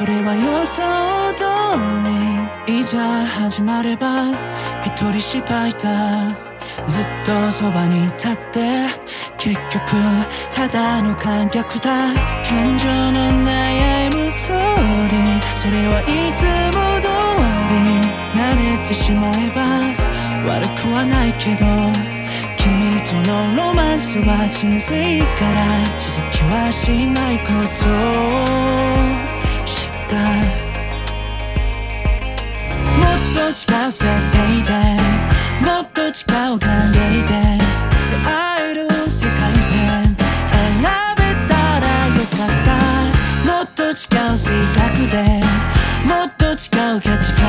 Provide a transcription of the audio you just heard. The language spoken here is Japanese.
それは予想通りいざ始まれば一人芝居だ。ずっとそばに立って結局ただの観客だ。感情の悩むそりそれはいつも通り慣れてしまえば悪くはないけど君とのロマンスは人生から続きはしないこと。と違う設定でもっと近う考えで出会える世界線。選べたらよかった。もっと違う性格でもっと違う価値観